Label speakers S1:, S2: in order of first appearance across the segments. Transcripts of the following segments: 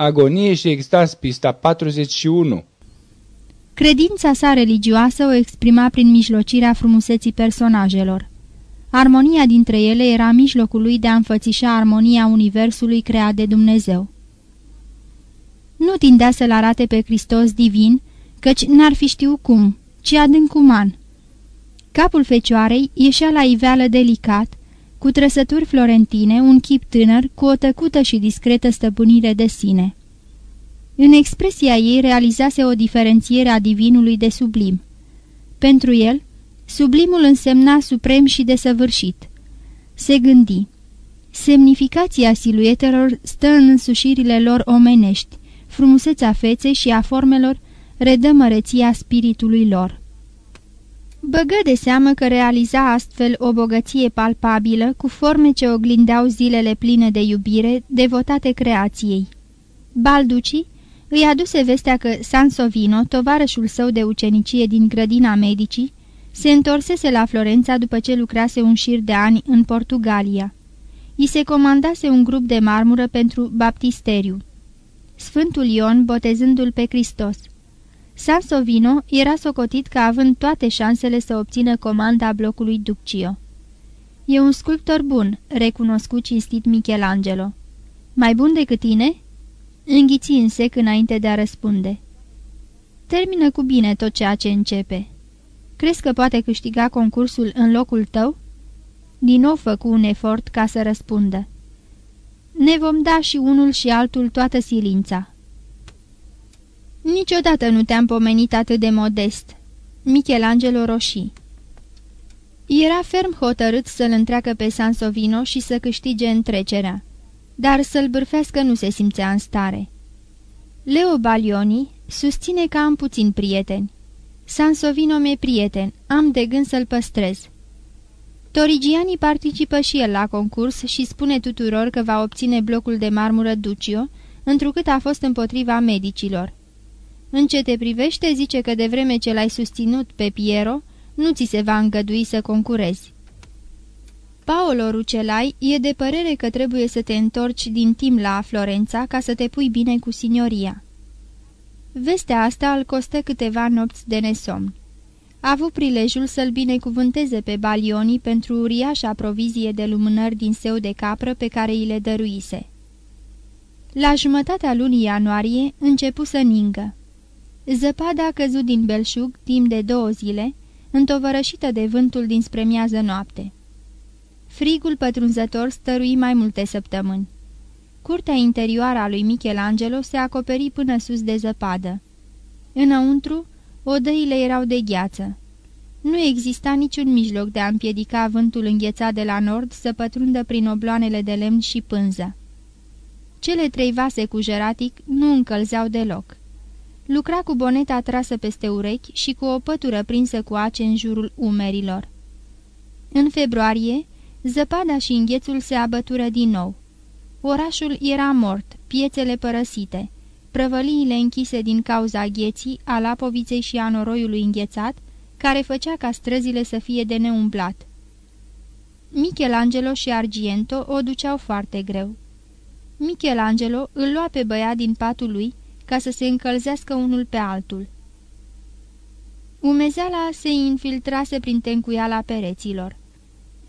S1: Agonie și extaz, pista 41
S2: Credința sa religioasă o exprima prin mijlocirea frumuseții personajelor. Armonia dintre ele era mijlocul lui de a înfățișa armonia universului creat de Dumnezeu. Nu tindea să-l arate pe Hristos divin, căci n-ar fi știut cum, ci adânc uman. Capul fecioarei ieșea la iveală delicat, cu trăsături florentine, un chip tânăr, cu o tăcută și discretă stăpânire de sine. În expresia ei realizase o diferențiere a divinului de sublim. Pentru el, sublimul însemna suprem și desăvârșit. Se gândi. Semnificația siluetelor stă în însușirile lor omenești, frumusețea feței și a formelor redă măreția spiritului lor. Băgă de seamă că realiza astfel o bogăție palpabilă cu forme ce oglindeau zilele pline de iubire, devotate creației. Balducii îi aduse vestea că Sansovino, tovarășul său de ucenicie din grădina medicii, se întorsese la Florența după ce lucrase un șir de ani în Portugalia. I se comandase un grup de marmură pentru baptisteriu. Sfântul Ion botezându-l pe Hristos. Sansovino era socotit ca având toate șansele să obțină comanda blocului Duccio. E un sculptor bun," recunoscut cinstit Michelangelo. Mai bun decât tine?" Înghiți în sec înainte de a răspunde. Termină cu bine tot ceea ce începe. Crezi că poate câștiga concursul în locul tău?" Din nou făcu un efort ca să răspundă. Ne vom da și unul și altul toată silința." Niciodată nu te-am pomenit atât de modest." Michelangelo roșii Era ferm hotărât să-l întreacă pe Sansovino și să câștige întrecerea, dar să-l bârfească nu se simțea în stare. Leo Balioni susține că am puțin prieteni. Sansovino mi-e prieten, am de gând să-l păstrez. Torigiani participă și el la concurs și spune tuturor că va obține blocul de marmură Ducio, întrucât a fost împotriva medicilor. În ce te privește, zice că de vreme ce l-ai susținut pe Piero, nu ți se va îngădui să concurezi. Paolo Rucelai e de părere că trebuie să te întorci din timp la Florența ca să te pui bine cu signoria. Vestea asta îl costă câteva nopți de nesomn. A avut prilejul să-l binecuvânteze pe Balioni pentru uriașa provizie de lumânări din seu de capră pe care îi le dăruise. La jumătatea lunii ianuarie începu să ningă. Zăpada a căzut din belșug timp de două zile, întovărășită de vântul dinspre miază noapte. Frigul pătrunzător stărui mai multe săptămâni. Curtea interioară a lui Michelangelo se acoperi până sus de zăpadă. Înăuntru, odăile erau de gheață. Nu exista niciun mijloc de a împiedica vântul înghețat de la nord să pătrundă prin obloanele de lemn și pânză. Cele trei vase cu jeratic nu încălzeau deloc. Lucra cu boneta trasă peste urechi și cu o pătură prinsă cu ace în jurul umerilor. În februarie, zăpada și înghețul se abătură din nou. Orașul era mort, piețele părăsite, prăvăliile închise din cauza gheții, a lapoviței și a noroiului înghețat, care făcea ca străzile să fie de neumblat. Michelangelo și Argento o duceau foarte greu. Michelangelo îl lua pe băiat din patul lui ca să se încălzească unul pe altul. Umezeala se infiltrase prin tencuiala pereților.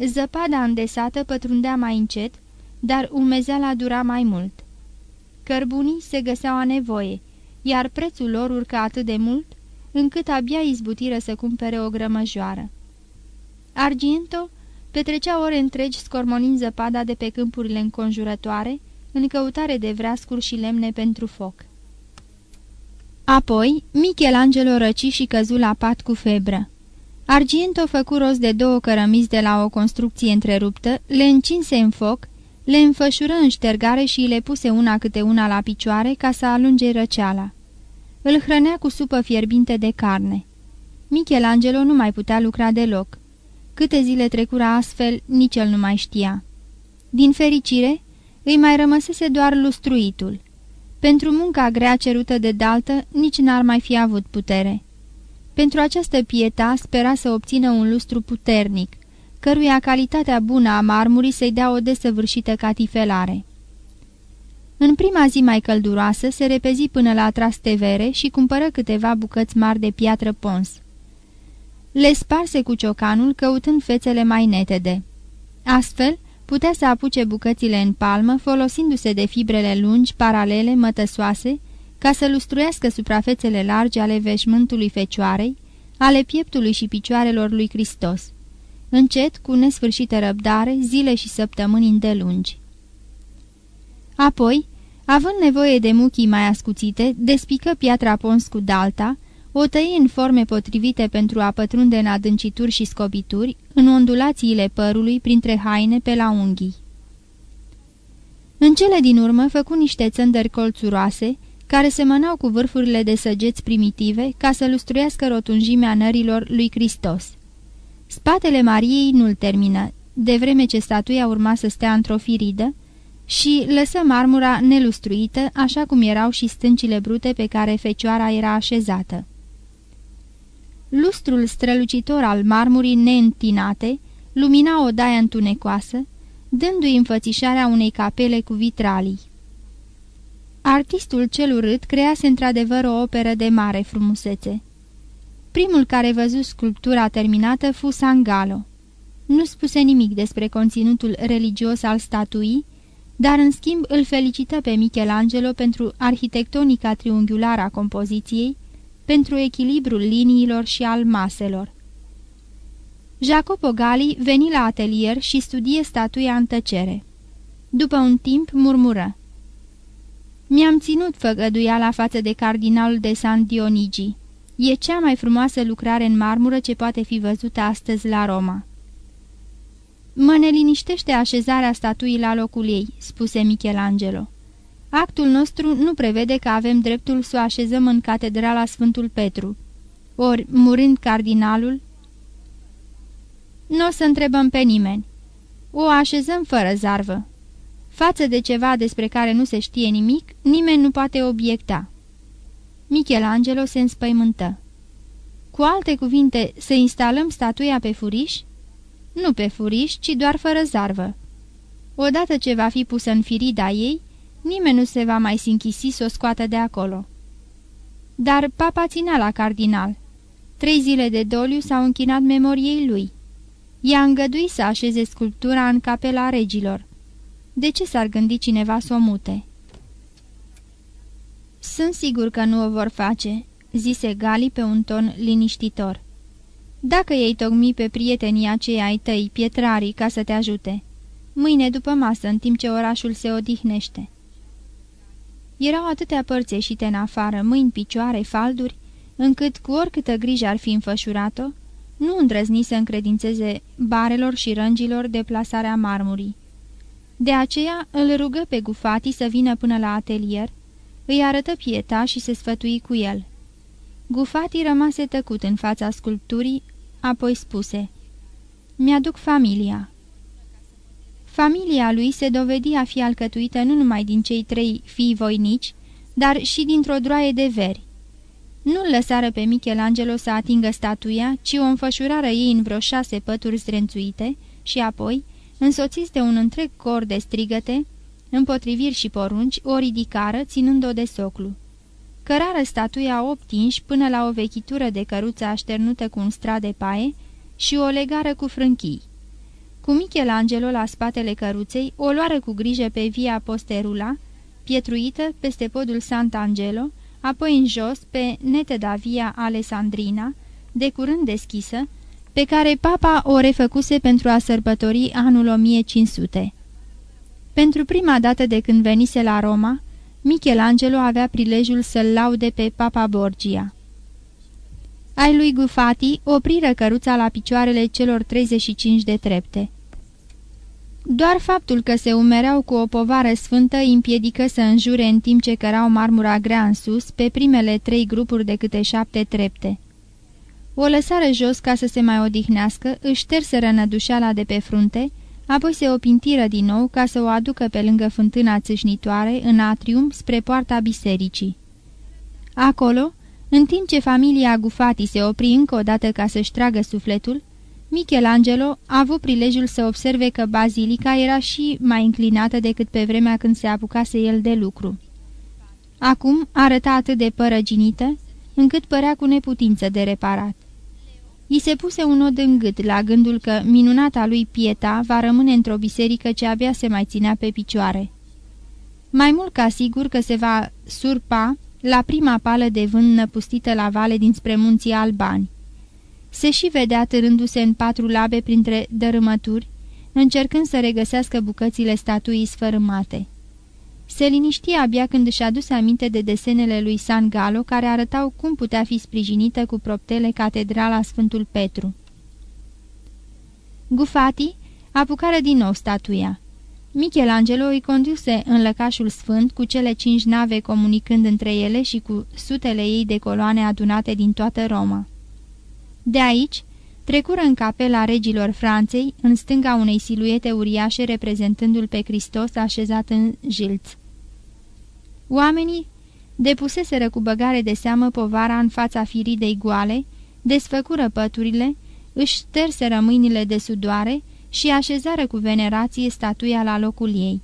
S2: Zăpada îndesată pătrundea mai încet, dar umezeala dura mai mult. Cărbunii se găseau a nevoie, iar prețul lor urca atât de mult, încât abia izbutiră să cumpere o grămăjoară. Argento petrecea ore întregi scormonind zăpada de pe câmpurile înconjurătoare, în căutare de vreascuri și lemne pentru foc. Apoi, Michelangelo răci și căzu la pat cu febră. Argento făcu rost de două cărămizi de la o construcție întreruptă, le încinse în foc, le înfășură în ștergare și le puse una câte una la picioare ca să alunge răceala. Îl hrănea cu supă fierbinte de carne. Michelangelo nu mai putea lucra deloc. Câte zile trecura astfel, nici el nu mai știa. Din fericire, îi mai rămăsese doar lustruitul. Pentru munca grea cerută de daltă, nici n-ar mai fi avut putere. Pentru această pieta spera să obțină un lustru puternic, căruia calitatea bună a marmurii să-i dea o desăvârșită catifelare. În prima zi mai călduroasă se repezi până la Trastevere și cumpără câteva bucăți mari de piatră pons. Le sparse cu ciocanul, căutând fețele mai netede. Astfel, putea să apuce bucățile în palmă, folosindu-se de fibrele lungi, paralele, mătăsoase, ca să lustruiască suprafețele largi ale veșmântului fecioarei, ale pieptului și picioarelor lui Hristos. Încet, cu nesfârșită răbdare, zile și săptămâni îndelungi. Apoi, având nevoie de muchii mai ascuțite, despică piatra pons cu dalta, o tăi în forme potrivite pentru a pătrunde în adâncituri și scobituri, în ondulațiile părului, printre haine, pe la unghii. În cele din urmă făcu niște țândări colțuroase, care semănau cu vârfurile de săgeți primitive ca să lustruiască rotunjimea nărilor lui Hristos. Spatele Mariei nu-l termină, de vreme ce statuia urma să stea într-o firidă, și lăsă marmura nelustruită, așa cum erau și stâncile brute pe care fecioara era așezată. Lustrul strălucitor al marmurii neîntinate lumina o daia întunecoasă, dându-i înfățișarea unei capele cu vitralii. Artistul cel urât crease într-adevăr o operă de mare frumusețe. Primul care văzu sculptura terminată fu Sangalo. Nu spuse nimic despre conținutul religios al statuii, dar în schimb îl felicită pe Michelangelo pentru arhitectonica triunghiulară a compoziției, pentru echilibrul liniilor și al maselor. Jacopo Gali veni la atelier și studie statuia în tăcere. După un timp murmură. Mi-am ținut făgăduiala față de cardinalul de San Dionigi. E cea mai frumoasă lucrare în marmură ce poate fi văzută astăzi la Roma." Mă neliniștește așezarea statuii la locul ei," spuse Michelangelo. Actul nostru nu prevede că avem dreptul să o așezăm în catedrala Sfântul Petru. Ori, murind cardinalul... Nu o să întrebăm pe nimeni. O așezăm fără zarvă. Față de ceva despre care nu se știe nimic, nimeni nu poate obiecta. Michelangelo se înspăimântă. Cu alte cuvinte, să instalăm statuia pe furiș? Nu pe furiș, ci doar fără zarvă. Odată ce va fi pusă în firida ei, nimeni nu se va mai sinchisi să o scoată de acolo. Dar papa ținea la cardinal. Trei zile de doliu s-au închinat memoriei lui. I-a îngăduit să așeze sculptura în capela regilor. De ce s-ar gândi cineva să o mute? Sunt sigur că nu o vor face," zise Gali pe un ton liniștitor. Dacă ei tocmi pe prietenii aceia ai tăi, pietrarii, ca să te ajute. Mâine după masă, în timp ce orașul se odihnește." Erau atâtea părți ieșite în afară, mâini, picioare, falduri, încât cu oricâtă grijă ar fi înfășurat-o, nu îndrăzni să încredințeze barelor și rângilor de plasarea marmurii. De aceea îl rugă pe Gufati să vină până la atelier, îi arătă pieta și se sfătui cu el. Gufati rămase tăcut în fața sculpturii, apoi spuse Mi-aduc familia." Familia lui se dovedi a fi alcătuită nu numai din cei trei fii voinici, dar și dintr-o droaie de veri. Nu-l lăsară pe Michelangelo să atingă statuia, ci o înfășurară ei în vreo șase pături zdrențuite și apoi, însoțiți de un întreg cor de strigăte, împotriviri și porunci, o ridicară, ținând-o de soclu. Cărară statuia opt inși până la o vechitură de căruță așternută cu un strat de paie și o legară cu frânchii. Cu Michelangelo la spatele căruței, o luară cu grijă pe via Posterula, pietruită peste podul Sant'Angelo, apoi în jos pe neteda via Alessandrina, de curând deschisă, pe care papa o refăcuse pentru a sărbători anul 1500. Pentru prima dată de când venise la Roma, Michelangelo avea prilejul să-l laude pe papa Borgia. Ai lui Gufati opriră căruța la picioarele celor 35 de trepte. Doar faptul că se umereau cu o povară sfântă împiedică să înjure în timp ce cărau marmura grea în sus pe primele trei grupuri de câte șapte trepte. O lăsară jos ca să se mai odihnească, își șterseră nădușeala de pe frunte, apoi se opintiră din nou ca să o aducă pe lângă fântâna țâșnitoare în atrium spre poarta bisericii. Acolo, în timp ce familia Gufati se opri încă o dată ca să-și tragă sufletul, Michelangelo a avut prilejul să observe că bazilica era și mai înclinată decât pe vremea când se apucase el de lucru. Acum arăta atât de părăginită, încât părea cu neputință de reparat. I se puse un nod în gât la gândul că minunata lui Pieta va rămâne într-o biserică ce abia se mai ținea pe picioare. Mai mult ca sigur că se va surpa la prima pală de vânt năpustită la vale dinspre munții albani. Se și vedea târându-se în patru labe printre dărâmături, încercând să regăsească bucățile statuii sfărâmate. Se liniști abia când își aduse aminte de desenele lui San Galo, care arătau cum putea fi sprijinită cu proptele catedrala Sfântul Petru. Gufati apucară din nou statuia. Michelangelo îi conduse în lăcașul sfânt cu cele cinci nave comunicând între ele și cu sutele ei de coloane adunate din toată Roma. De aici, trecură în capela regilor Franței, în stânga unei siluete uriașe reprezentându-l pe Hristos așezat în jilț. Oamenii depuseseră cu băgare de seamă povara în fața firidei goale, desfăcură păturile, își șterseră mâinile de sudoare și așezară cu venerație statuia la locul ei.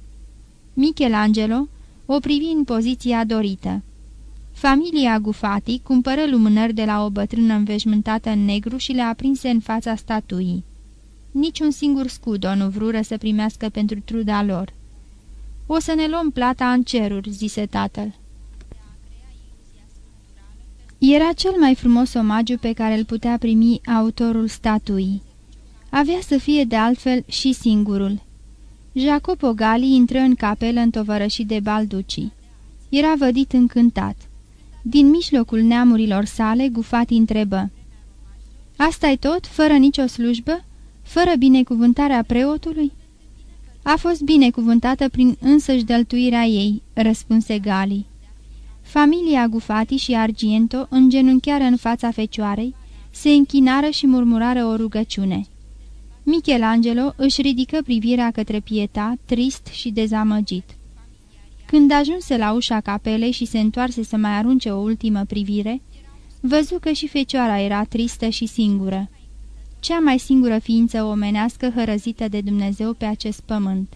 S2: Michelangelo o privi în poziția dorită. Familia Gufati cumpără lumânări de la o bătrână înveșmântată în negru și le aprinse în fața statuii. Niciun singur scudo nu vrură să primească pentru truda lor. O să ne luăm plata în ceruri," zise tatăl. Era cel mai frumos omagiu pe care îl putea primi autorul statuii. Avea să fie de altfel și singurul. Jacopo Gali intră în capelă întovărășit de Balduci. Era vădit încântat. Din mijlocul neamurilor sale, Gufati întrebă. asta e tot, fără nicio slujbă? Fără binecuvântarea preotului?" A fost binecuvântată prin însăși dăltuirea ei," răspunse Gali. Familia Gufati și Argento îngenunchiară în fața fecioarei, se închinară și murmurară o rugăciune. Michelangelo își ridică privirea către Pieta, trist și dezamăgit. Când ajunse la ușa capelei și se întoarse să mai arunce o ultimă privire, văzu că și fecioara era tristă și singură. Cea mai singură ființă omenească hărăzită de Dumnezeu pe acest pământ.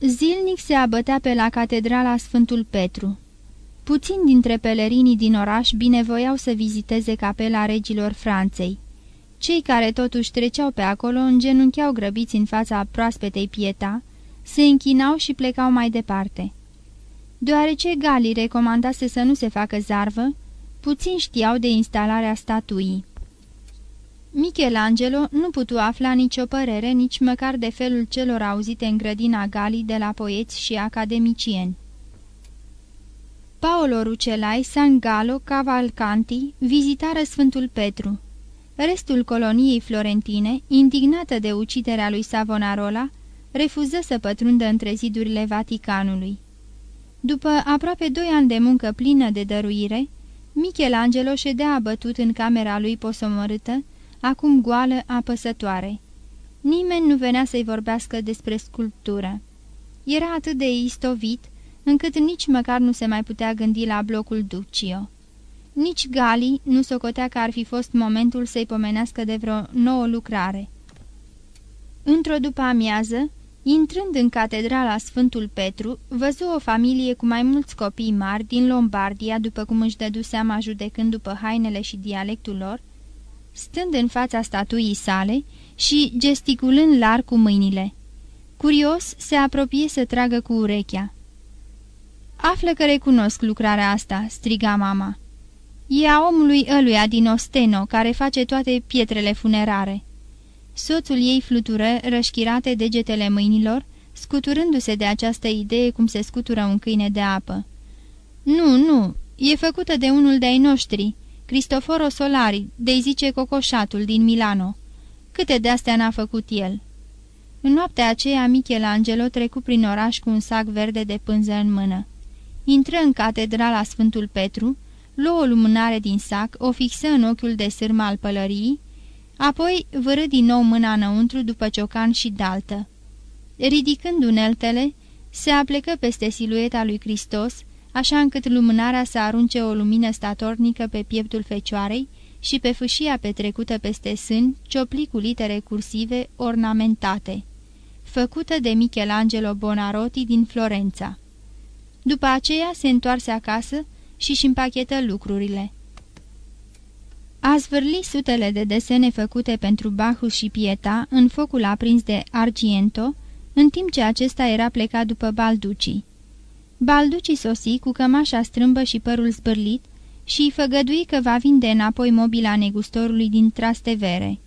S2: Zilnic se abătea pe la catedrala Sfântul Petru. Puțini dintre pelerinii din oraș binevoiau să viziteze capela regilor Franței. Cei care totuși treceau pe acolo îngenuncheau grăbiți în fața proaspetei pieta, se închinau și plecau mai departe. Deoarece Gali recomandase să nu se facă zarvă, puțin știau de instalarea statuii. Michelangelo nu putu afla nicio părere, nici măcar de felul celor auzite în grădina Gali de la poeți și academicieni. Paolo Rucelai, San Galo, Cavalcanti vizitară Sfântul Petru. Restul coloniei florentine, indignată de uciderea lui Savonarola, refuză să pătrundă între zidurile Vaticanului. După aproape doi ani de muncă plină de dăruire, Michelangelo ședea abătut în camera lui posomorâtă, acum goală, apăsătoare. Nimeni nu venea să-i vorbească despre sculptură. Era atât de istovit, încât nici măcar nu se mai putea gândi la blocul Duccio. Nici Gali nu socotea că ar fi fost momentul să-i pomenească de vreo nouă lucrare. Într-o după amiază, intrând în catedrala Sfântul Petru, văzu o familie cu mai mulți copii mari din Lombardia, după cum își dădu seama judecând după hainele și dialectul lor, stând în fața statuii sale și gesticulând larg cu mâinile. Curios, se apropie să tragă cu urechea. Află că recunosc lucrarea asta," striga mama. E a omului ăluia din Osteno, care face toate pietrele funerare." Soțul ei flutură, rășchirate degetele mâinilor, scuturându-se de această idee cum se scutură un câine de apă. Nu, nu, e făcută de unul de-ai noștri, Cristoforo Solari, de zice Cocoșatul din Milano. Câte de-astea n-a făcut el?" În noaptea aceea, Michelangelo trecu prin oraș cu un sac verde de pânză în mână. Intră în catedrala Sfântul Petru, luă o lumânare din sac, o fixă în ochiul de sârmă al pălăriei, apoi vără din nou mâna înăuntru după ciocan și daltă. Ridicând uneltele, se aplecă peste silueta lui Hristos, așa încât lumânarea să arunce o lumină statornică pe pieptul fecioarei și pe fâșia petrecută peste sân ciopli cu litere cursive ornamentate, făcută de Michelangelo Bonarotti din Florența. După aceea se întoarse acasă și-și împachetă lucrurile. A zvârli sutele de desene făcute pentru Bacchus și Pieta în focul aprins de Argento, în timp ce acesta era plecat după Balduci. Balduci sosi cu cămașa strâmbă și părul zbârlit și îi făgădui că va vinde înapoi mobila negustorului din Trastevere.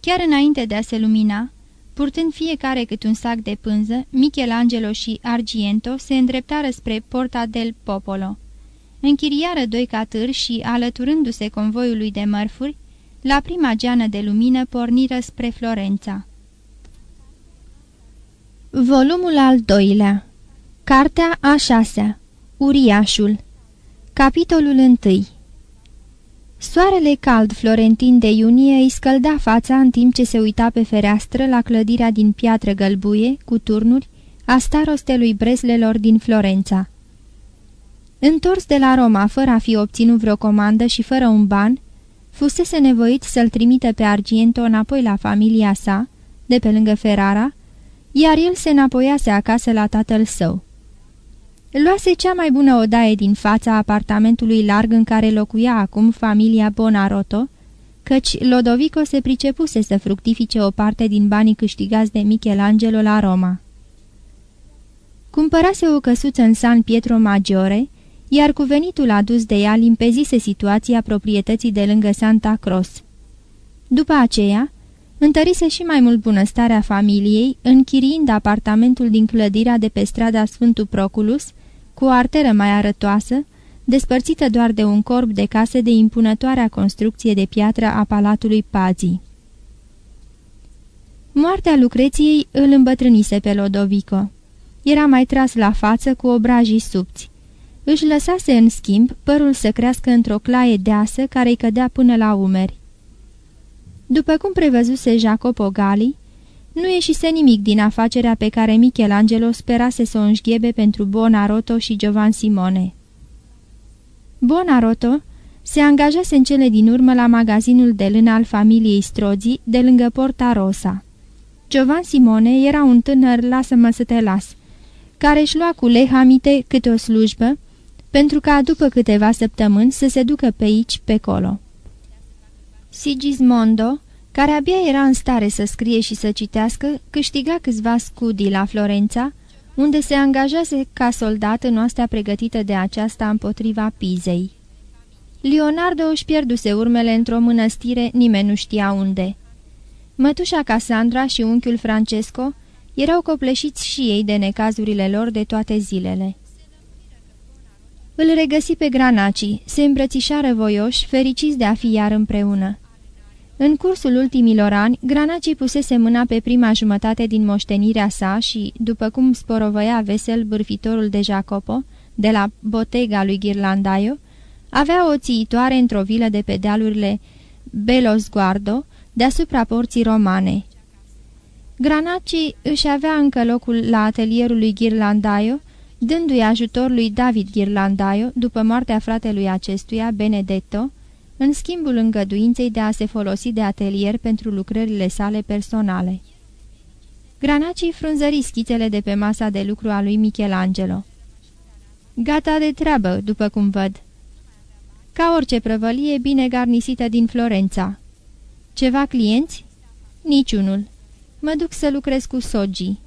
S2: Chiar înainte de a se lumina, purtând fiecare cât un sac de pânză, Michelangelo și Argento se îndreptară spre Porta del Popolo. Închiriară doi catâri și, alăturându-se convoiului de mărfuri, la prima geană de lumină porniră spre Florența. Volumul al doilea Cartea a șasea Uriașul Capitolul 1 Soarele cald florentin de iunie îi scălda fața în timp ce se uita pe fereastră la clădirea din piatră gălbuie, cu turnuri, a starostelui Breslelor din Florența. Întors de la Roma fără a fi obținut vreo comandă și fără un ban, fusese nevoit să-l trimite pe Argento înapoi la familia sa, de pe lângă Ferrara, iar el se înapoiase acasă la tatăl său. Luase cea mai bună odaie din fața apartamentului larg în care locuia acum familia Bonaroto, căci Lodovico se pricepuse să fructifice o parte din banii câștigați de Michelangelo la Roma. Cumpărase o căsuță în San Pietro Maggiore, iar cu venitul adus de ea limpezise situația proprietății de lângă Santa Cross. După aceea, întărise și mai mult bunăstarea familiei, închiriind apartamentul din clădirea de pe strada Sfântul Proculus, cu o arteră mai arătoasă, despărțită doar de un corp de case de impunătoarea construcție de piatră a palatului Pazii. Moartea Lucreției îl îmbătrânise pe Lodovico. Era mai tras la față cu obrajii subți. Își lăsase în schimb părul să crească într-o claie deasă care îi cădea până la umeri. După cum prevăzuse Jacopo Gali, nu ieșise nimic din afacerea pe care Michelangelo sperase să o înșghebe pentru Bonaroto și Giovan Simone. Bonaroto se angajase în cele din urmă la magazinul de lână al familiei Strozzi, de lângă Porta Rosa. Giovan Simone era un tânăr lasă-mă să te las, care își lua cu lehamite câte o slujbă, pentru ca după câteva săptămâni să se ducă pe aici, pe colo. Sigismondo, care abia era în stare să scrie și să citească, câștiga câțiva scudii la Florența, unde se angajase ca soldat în oastea pregătită de aceasta împotriva Pizei. Leonardo își pierduse urmele într-o mănăstire, nimeni nu știa unde. Mătușa Cassandra și unchiul Francesco erau copleșiți și ei de necazurile lor de toate zilele. Îl regăsi pe Granaci, se îmbrățișară voioși, fericiți de a fi iar împreună. În cursul ultimilor ani, Granaci pusese mâna pe prima jumătate din moștenirea sa și, după cum sporovăia vesel bârfitorul de Jacopo, de la botega lui Ghirlandaio, avea o țiitoare într-o vilă de pe dealurile Belosguardo, deasupra porții romane. Granaci își avea încă locul la atelierul lui Ghirlandaio, dându-i ajutor lui David Ghirlandaio, după moartea fratelui acestuia, Benedetto, în schimbul îngăduinței de a se folosi de atelier pentru lucrările sale personale. Granaci frunzări schițele de pe masa de lucru a lui Michelangelo. Gata de treabă, după cum văd. Ca orice prăvălie bine garnisită din Florența. Ceva clienți? Niciunul. Mă duc să lucrez cu Sogi.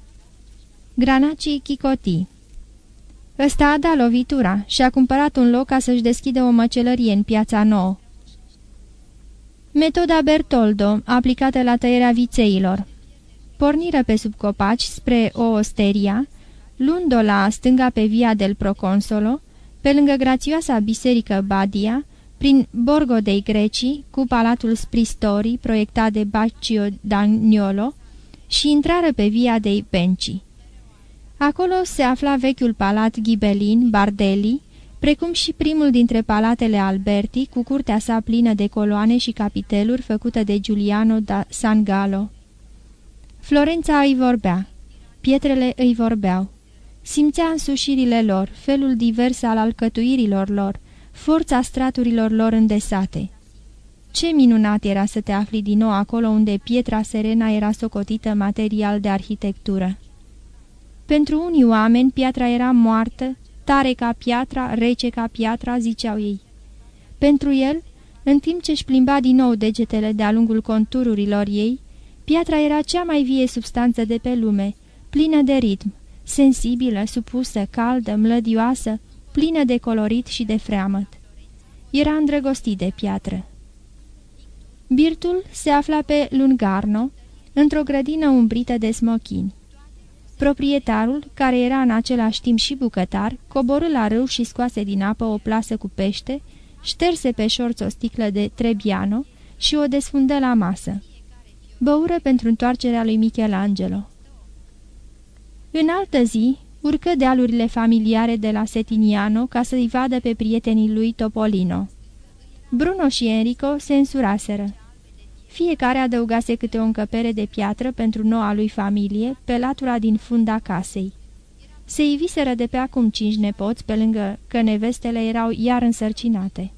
S2: Granaci chicotii. Ăsta a dat lovitura și a cumpărat un loc ca să-și deschide o măcelărie în piața nouă. Metoda Bertoldo, aplicată la tăierea vițeilor. Porniră pe sub copaci spre o osteria, luând-o la stânga pe via del Proconsolo, pe lângă grațioasa biserică Badia, prin Borgo dei Greci, cu palatul Spristori, proiectat de Baccio Dagnolo, și intrară pe via dei Penci. Acolo se afla vechiul palat Ghibelin, Bardelli, precum și primul dintre palatele Alberti, cu curtea sa plină de coloane și capiteluri făcută de Giuliano da San Gallo. Florența îi vorbea, pietrele îi vorbeau. Simțea însușirile lor, felul divers al alcătuirilor lor, forța straturilor lor îndesate. Ce minunat era să te afli din nou acolo unde pietra serena era socotită material de arhitectură. Pentru unii oameni piatra era moartă, tare ca piatra, rece ca piatra, ziceau ei. Pentru el, în timp ce își plimba din nou degetele de-a lungul contururilor ei, piatra era cea mai vie substanță de pe lume, plină de ritm, sensibilă, supusă, caldă, mlădioasă, plină de colorit și de freamăt. Era îndrăgostit de piatră. Birtul se afla pe Lungarno, într-o grădină umbrită de smochini. Proprietarul, care era în același timp și bucătar, coborâ la râu și scoase din apă o plasă cu pește, șterse pe șorț o sticlă de Trebbiano și o desfundă la masă. Băură pentru întoarcerea lui Michelangelo. În altă zi, urcă dealurile familiare de la Setiniano ca să-i vadă pe prietenii lui Topolino. Bruno și Enrico se însuraseră. Fiecare adăugase câte o încăpere de piatră pentru noua lui familie pe latura din funda casei. Se iviseră de pe acum cinci nepoți, pe lângă că nevestele erau iar însărcinate.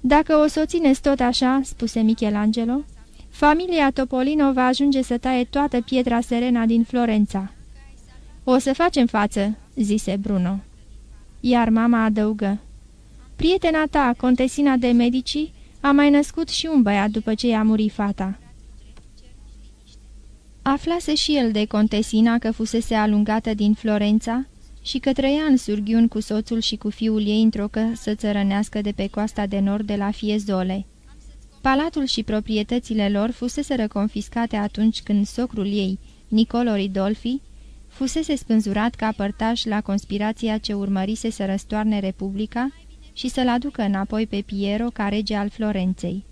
S2: Dacă o să o țineți tot așa," spuse Michelangelo, familia Topolino va ajunge să taie toată pietra serena din Florența." O să facem față," zise Bruno. Iar mama adăugă. Prietena ta, contesina de medici, a mai născut și un băiat după ce i-a murit fata." Aflase și el de contesina că fusese alungată din Florența și că trăia în surghiun cu soțul și cu fiul ei într-o căsă țărănească de pe coasta de nord de la Fiezole. Palatul și proprietățile lor fusese confiscate atunci când socrul ei, Nicolo Ridolfi, fusese spânzurat ca părtaș la conspirația ce urmărise să răstoarne Republica și să-l aducă înapoi pe Piero ca rege al Florenței.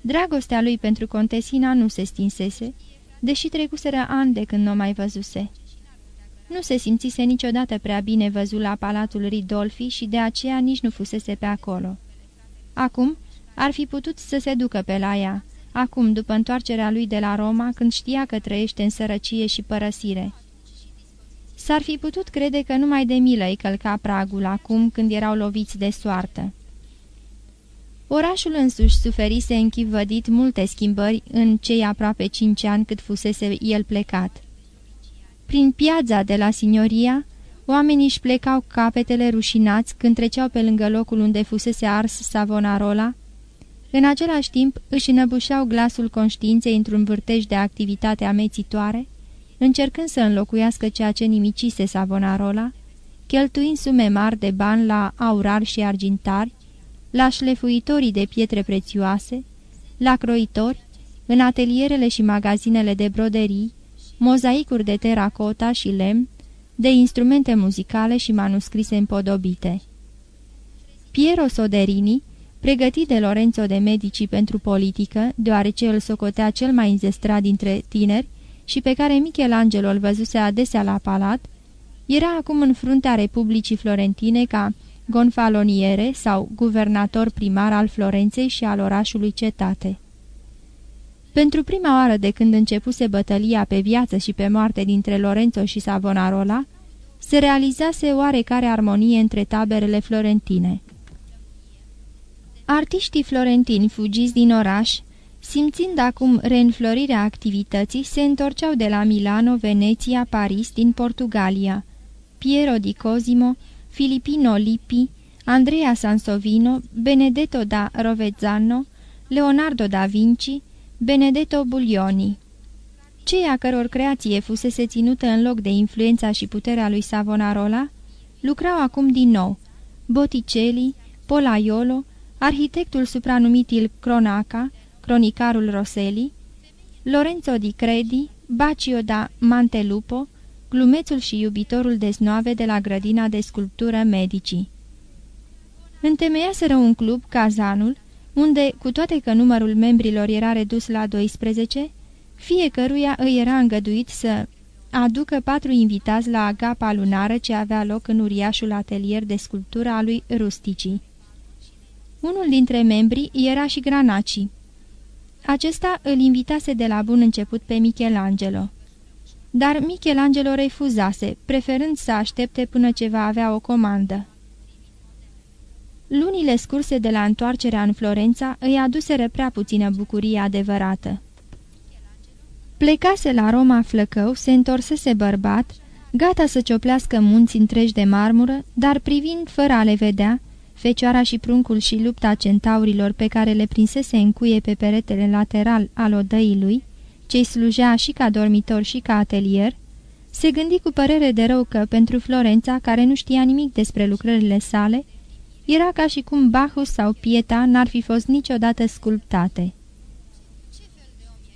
S2: Dragostea lui pentru contesina nu se stinsese, deși trecuseră ani de când nu o mai văzuse. Nu se simțise niciodată prea bine văzut la palatul Ridolfi și de aceea nici nu fusese pe acolo. Acum ar fi putut să se ducă pe la ea, acum după întoarcerea lui de la Roma, când știa că trăiește în sărăcie și părăsire. S-ar fi putut crede că numai de milă îi călca pragul acum când erau loviți de soartă. Orașul însuși suferise închivădit multe schimbări în cei aproape cinci ani cât fusese el plecat. Prin piața de la Signoria, oamenii își plecau capetele rușinați când treceau pe lângă locul unde fusese ars Savonarola, în același timp își înăbușeau glasul conștiinței într-un vârtej de activitate amețitoare, încercând să înlocuiască ceea ce nimicise Savonarola, cheltuind sume mari de bani la aurari și argintari, la șlefuitorii de pietre prețioase, la croitori, în atelierele și magazinele de broderii, mozaicuri de teracota și lemn, de instrumente muzicale și manuscrise împodobite. Piero Soderini, pregătit de Lorenzo de Medici pentru politică, deoarece îl socotea cel mai înzestrat dintre tineri și pe care Michelangelo îl văzuse adesea la palat, era acum în fruntea Republicii Florentine ca gonfaloniere sau guvernator primar al Florenței și al orașului cetate. Pentru prima oară de când începuse bătălia pe viață și pe moarte dintre Lorenzo și Savonarola, se realizase oarecare armonie între taberele florentine. Artiștii florentini fugiți din oraș, simțind acum reînflorirea activității, se întorceau de la Milano, Veneția, Paris, din Portugalia. Piero di Cosimo, Filippino Lippi, Andrea Sansovino, Benedetto da Rovezzano, Leonardo da Vinci, Benedetto Buglioni. Cei a căror creație fusese ținută în loc de influența și puterea lui Savonarola, lucrau acum din nou. Botticelli, Polaiolo, arhitectul supranumit Il Cronaca, cronicarul Rosselli, Lorenzo di Credi, Bacio da Mantelupo, glumețul și iubitorul deznoave de la grădina de sculptură Medicii. Întemeiaseră un club, Cazanul, unde, cu toate că numărul membrilor era redus la 12, fiecăruia îi era îngăduit să aducă patru invitați la agapa lunară ce avea loc în uriașul atelier de sculptură a lui Rusticii. Unul dintre membri era și Granaci. Acesta îl invitase de la bun început pe Michelangelo. Dar Michelangelo refuzase, preferând să aștepte până ce va avea o comandă. lunile scurse de la întoarcerea în Florența îi aduseră prea puțină bucurie adevărată. Plecase la Roma flăcău, se întorsese bărbat, gata să cioplească munți întregi de marmură, dar privind fără a le vedea, fecioara și pruncul și lupta centaurilor pe care le prinsese în cuie pe peretele lateral al odăii lui, ce-i slujea și ca dormitor și ca atelier, se gândi cu părere de rău că, pentru Florența, care nu știa nimic despre lucrările sale, era ca și cum Bacchus sau Pieta n-ar fi fost niciodată sculptate.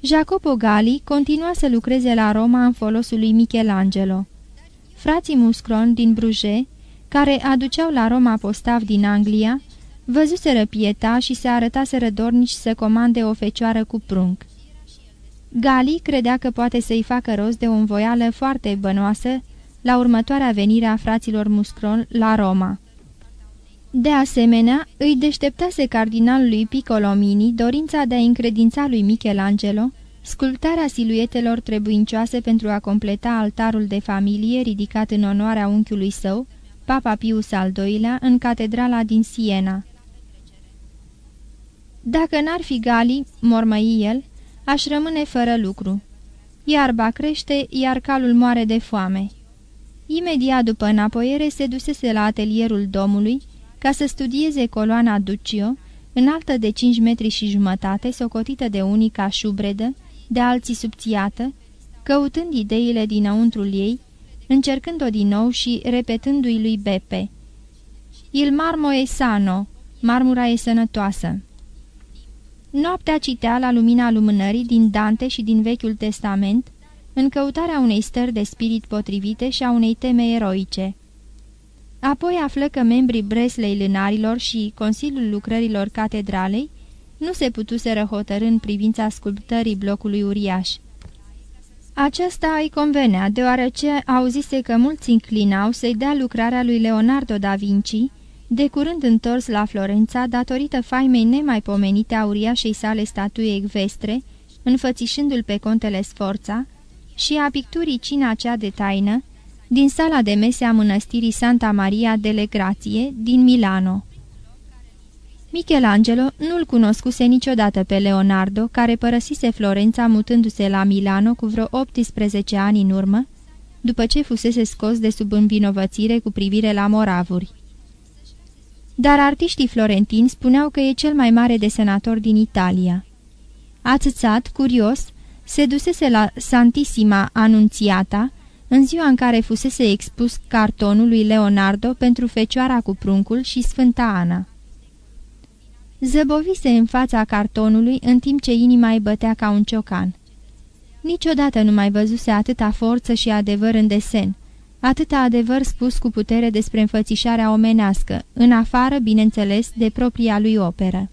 S2: Jacopo Gali continua să lucreze la Roma în folosul lui Michelangelo. Frații Muscron din Bruges, care aduceau la Roma postav din Anglia, văzuseră Pieta și se arătaseră dornici să comande o fecioară cu prunc. Gali credea că poate să-i facă rost de o învoială foarte bănoasă la următoarea venire a fraților Muscron la Roma. De asemenea, îi deșteptase cardinalului Piccolomini dorința de a încredința lui Michelangelo sculptarea siluetelor trebuincioase pentru a completa altarul de familie ridicat în onoarea unchiului său, Papa Pius al II-lea, în catedrala din Siena. Dacă n-ar fi Gali, mormăi el, aș rămâne fără lucru. Iarba crește, iar calul moare de foame. Imediat după înapoiere se dusese la atelierul domului, ca să studieze coloana Duccio, înaltă de 5 metri și jumătate, socotită de unii ca șubredă, de alții subțiată, căutând ideile dinăuntrul ei, încercând-o din nou și repetându-i lui Bepe. Il marmo e sano, marmura e sănătoasă. Noaptea citea la lumina lumânării din Dante și din Vechiul Testament, în căutarea unei stări de spirit potrivite și a unei teme eroice. Apoi află că membrii Breslei Lânarilor și Consiliul Lucrărilor Catedralei nu se putuseră hotărâ în privința sculptării blocului uriaș. Aceasta îi convenea, deoarece auzise că mulți înclinau să-i dea lucrarea lui Leonardo da Vinci, de curând întors la Florența datorită faimei nemaipomenite a uriașei sale statui ecvestre, înfățișându-l pe contele Sforța, și a picturii Cina cea de taină, din sala de mese a mănăstirii Santa Maria delle Grazie din Milano. Michelangelo nu-l cunoscuse niciodată pe Leonardo, care părăsise Florența mutându-se la Milano cu vreo 18 ani în urmă, după ce fusese scos de sub învinovățire cu privire la moravuri. Dar artiștii florentini spuneau că e cel mai mare desenator din Italia. Ațățat, curios, se dusese la Santissima Anunțiata, în ziua în care fusese expus cartonul lui Leonardo pentru Fecioara cu pruncul și Sfânta Ana. Zăbovise în fața cartonului în timp ce inima îi bătea ca un ciocan. Niciodată nu mai văzuse atâta forță și adevăr în desen, atâta adevăr spus cu putere despre înfățișarea omenească, în afară, bineînțeles, de propria lui operă.